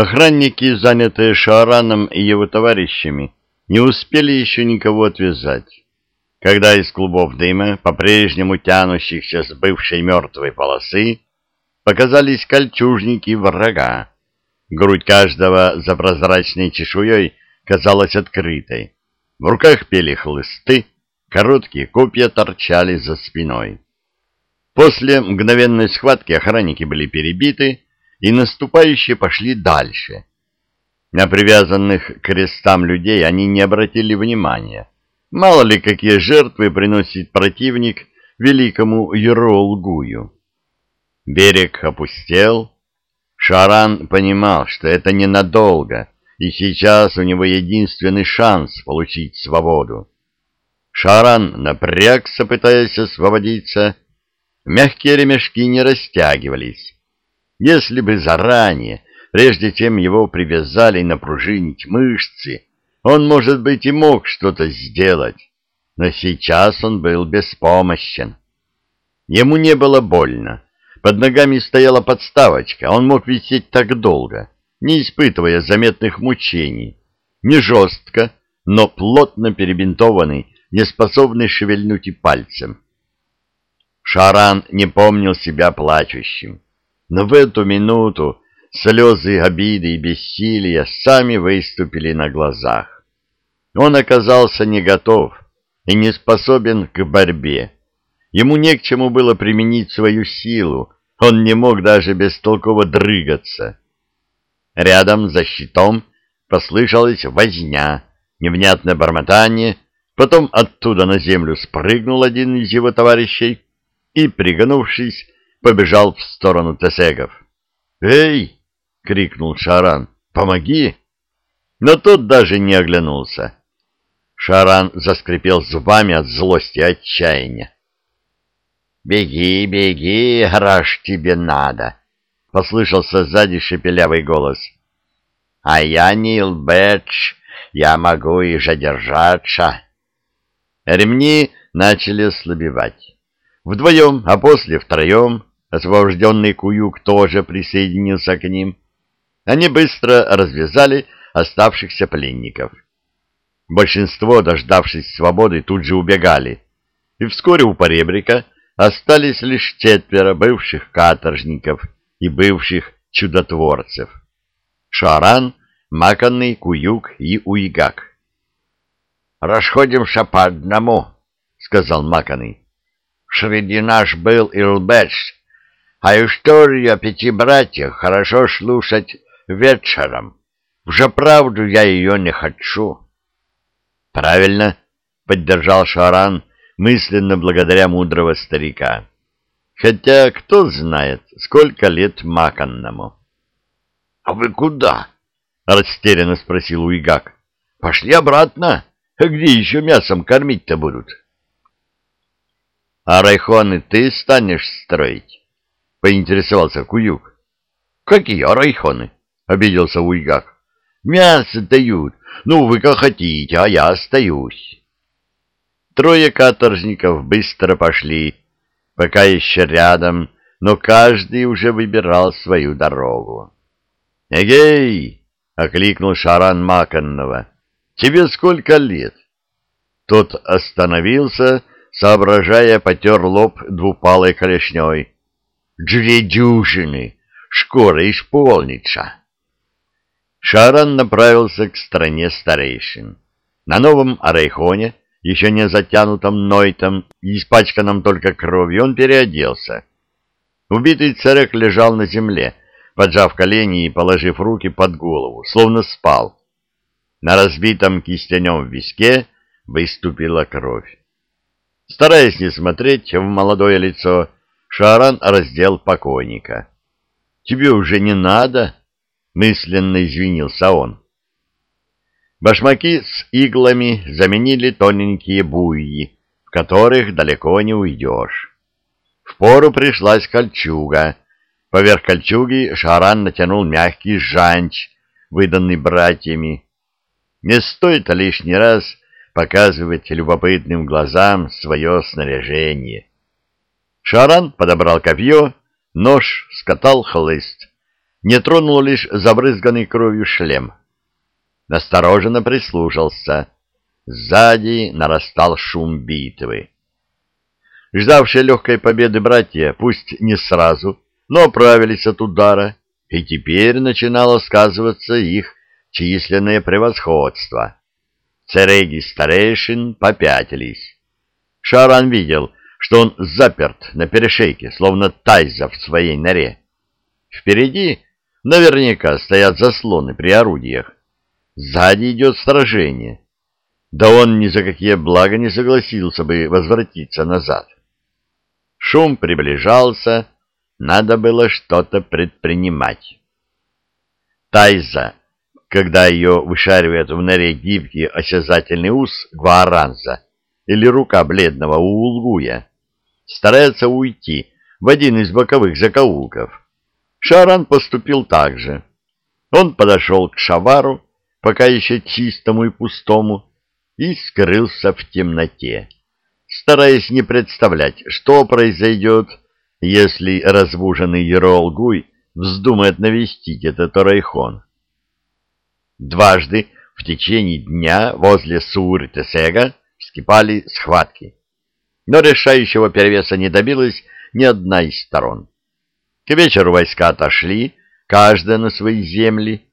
Охранники, занятые Шаараном и его товарищами, не успели еще никого отвязать. Когда из клубов дыма, по-прежнему тянущихся с бывшей мертвой полосы, показались кольчужники врага. Грудь каждого за прозрачной чешуей казалась открытой. В руках пели хлысты, короткие копья торчали за спиной. После мгновенной схватки охранники были перебиты, и наступающие пошли дальше. На привязанных к крестам людей они не обратили внимания. Мало ли, какие жертвы приносит противник великому Еролгую. Берег опустел. Шаран понимал, что это ненадолго, и сейчас у него единственный шанс получить свободу. Шаран напрягся, пытаясь освободиться. Мягкие ремешки не растягивались. Если бы заранее, прежде чем его привязали напружинить мышцы, он, может быть, и мог что-то сделать, но сейчас он был беспомощен. Ему не было больно. Под ногами стояла подставочка, он мог висеть так долго, не испытывая заметных мучений. Не жестко, но плотно перебинтованный, не способный шевельнуть и пальцем. Шаран не помнил себя плачущим, но в эту минуту слезы обиды и бессилия сами выступили на глазах. Он оказался не готов и не способен к борьбе. Ему не к чему было применить свою силу, он не мог даже бестолково дрыгаться. Рядом за щитом послышалась возня, невнятное бормотание, потом оттуда на землю спрыгнул один из его товарищей и, пригнувшись, побежал в сторону тесегов. «Эй!» — крикнул Шаран. «Помоги!» Но тот даже не оглянулся. Шаран заскрипел зубами от злости и отчаяния. «Беги, беги, граш тебе надо!» — послышался сзади шепелявый голос. «А я не Илбэдж, я могу и задержаться!» Ремни начали ослабевать. Вдвоем, а после втроем, освобожденный Куюк тоже присоединился к ним. Они быстро развязали оставшихся пленников. Большинство, дождавшись свободы, тут же убегали, и вскоре у поребрика остались лишь четверо бывших каторжников и бывших чудотворцев. Шаран, Маканный, Куюк и Уигак. «Расходимся по одному», — сказал Маканный. «Среди наш был Илбэч, а историю о пяти братьях хорошо слушать вечером. Уже правду я ее не хочу». «Правильно», — поддержал Шаран, мысленно благодаря мудрого старика. Хотя кто знает, сколько лет Маканному. — А вы куда? — растерянно спросил Уигак. — Пошли обратно. А где еще мясом кормить-то будут? — А райхоны ты станешь строить? — поинтересовался Куюк. — Какие райхоны? — обиделся Уигак. — Мясо дают. Ну, вы как хотите, а я остаюсь. Трое каторжников быстро пошли, пока еще рядом, но каждый уже выбирал свою дорогу. «Эгей!» — окликнул Шаран Маканного. «Тебе сколько лет?» Тот остановился, соображая, потер лоб двупалой колешней. «Две дюжины! Скоро исполнится!» Шаран направился к стране старейшин. На новом Арайхоне еще не затянутом нойтом и испачканном только кровью, он переоделся. Убитый царек лежал на земле, поджав колени и положив руки под голову, словно спал. На разбитом кистенем виске выступила кровь. Стараясь не смотреть в молодое лицо, Шаран раздел покойника. «Тебе уже не надо?» — мысленно извинился он. Башмаки с иглами заменили тоненькие буйи, в которых далеко не уйдешь. В пору пришлась кольчуга. Поверх кольчуги Шаран натянул мягкий жанч, выданный братьями. Не стоит лишний раз показывать любопытным глазам свое снаряжение. Шаран подобрал копье, нож, скатал хлыст. не тронул лишь забрызганный кровью шлем. Настороженно прислушался. Сзади нарастал шум битвы. Ждавшие легкой победы братья, пусть не сразу, но оправились от удара, и теперь начинало сказываться их численное превосходство. Цереги старейшин попятились. Шаран видел, что он заперт на перешейке, словно тайза в своей норе. Впереди наверняка стоят заслоны при орудиях. Сзади идет сражение. Да он ни за какие блага не согласился бы возвратиться назад. Шум приближался, надо было что-то предпринимать. Тайза, когда ее вышаривает в норе гибкий осязательный ус гуаранза или рука бледного улгуя, старается уйти в один из боковых закоулков. Шаран поступил так же. Он подошел к шавару, пока еще чистому и пустому, и скрылся в темноте, стараясь не представлять, что произойдет, если разбуженный Ерол-Гуй вздумает навестить этот Орайхон. Дважды в течение дня возле Сур-Тесега вскипали схватки, но решающего перевеса не добилась ни одна из сторон. К вечеру войска отошли, каждая на свои земли,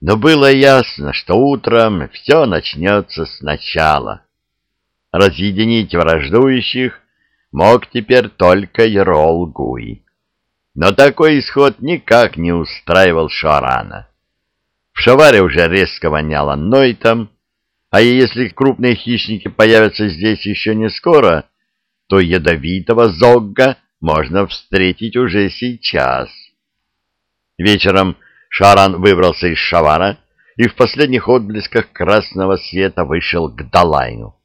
но было ясно, что утром все начнется сначала. Разъединить враждующих мог теперь только Ерол Гуй. Но такой исход никак не устраивал Шарана. В Шаваре уже резко воняло Нойтом, а если крупные хищники появятся здесь еще не скоро, то ядовитого зогга можно встретить уже сейчас. Вечером Шаран выбрался из Шавара и в последних отблесках красного света вышел к Далайну.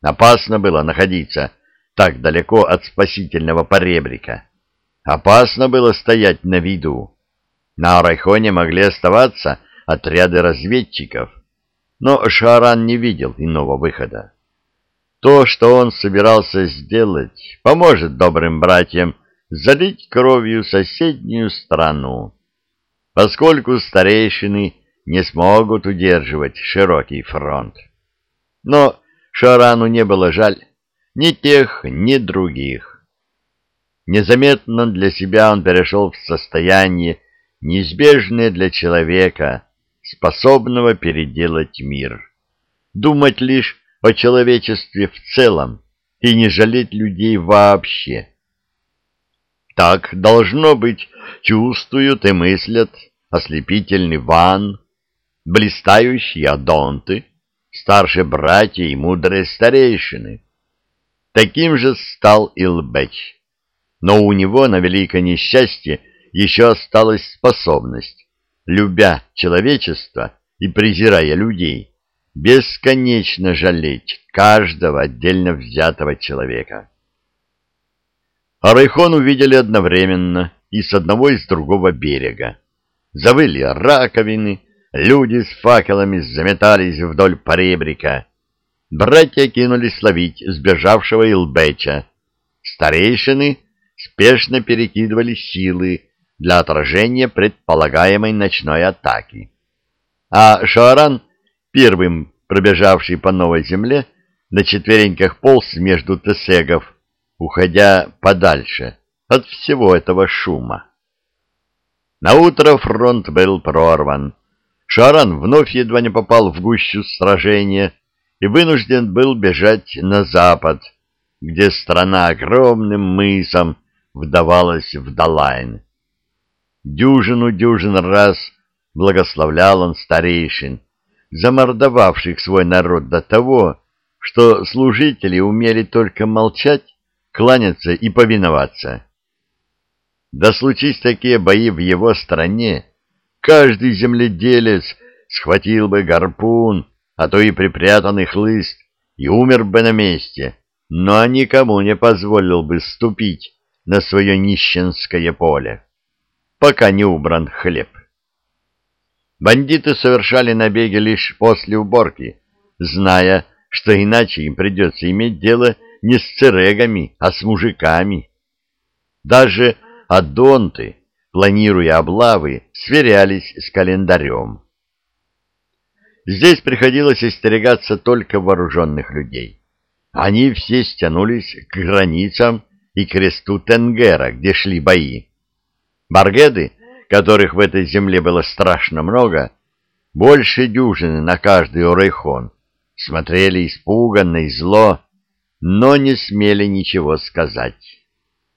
Опасно было находиться так далеко от спасительного поребрика. Опасно было стоять на виду. На Арайхоне могли оставаться отряды разведчиков, но Шаран не видел иного выхода. То, что он собирался сделать, поможет добрым братьям залить кровью соседнюю страну поскольку старейшины не смогут удерживать широкий фронт. Но Шарану не было жаль ни тех, ни других. Незаметно для себя он перешел в состояние, неизбежное для человека, способного переделать мир. Думать лишь о человечестве в целом и не жалеть людей вообще. Так, должно быть, чувствуют и мыслят ослепительный Ван, блистающие Адонты, старшие братья и мудрые старейшины. Таким же стал Илбеч. Но у него на великое несчастье еще осталась способность, любя человечество и презирая людей, бесконечно жалеть каждого отдельно взятого человека. Арайхон увидели одновременно и с одного и с другого берега. Завыли раковины, люди с факелами заметались вдоль поребрика. Братья кинулись ловить сбежавшего Илбеча. Старейшины спешно перекидывали силы для отражения предполагаемой ночной атаки. А Шааран, первым пробежавший по новой земле, на четвереньках полз между тесегов, уходя подальше от всего этого шума. На утро фронт был прорван. Шаран вновь едва не попал в гущу сражения и вынужден был бежать на запад, где страна огромным мысом вдавалась в Далайн. Дюжину-дюжин раз благословлял он старейшин, замордовавших свой народ до того, что служители умели только молчать кланяться и повиноваться. Да случись такие бои в его стране, каждый земледелец схватил бы гарпун, а то и припрятанный хлыст, и умер бы на месте, но никому не позволил бы ступить на свое нищенское поле, пока не убран хлеб. Бандиты совершали набеги лишь после уборки, зная, что иначе им придется иметь дело не с церегами, а с мужиками. Даже адонты, планируя облавы, сверялись с календарем. Здесь приходилось остерегаться только вооруженных людей. Они все стянулись к границам и кресту Тенгера, где шли бои. Баргеды, которых в этой земле было страшно много, больше дюжины на каждый орейхон, смотрели испуганно и зло, но не смели ничего сказать.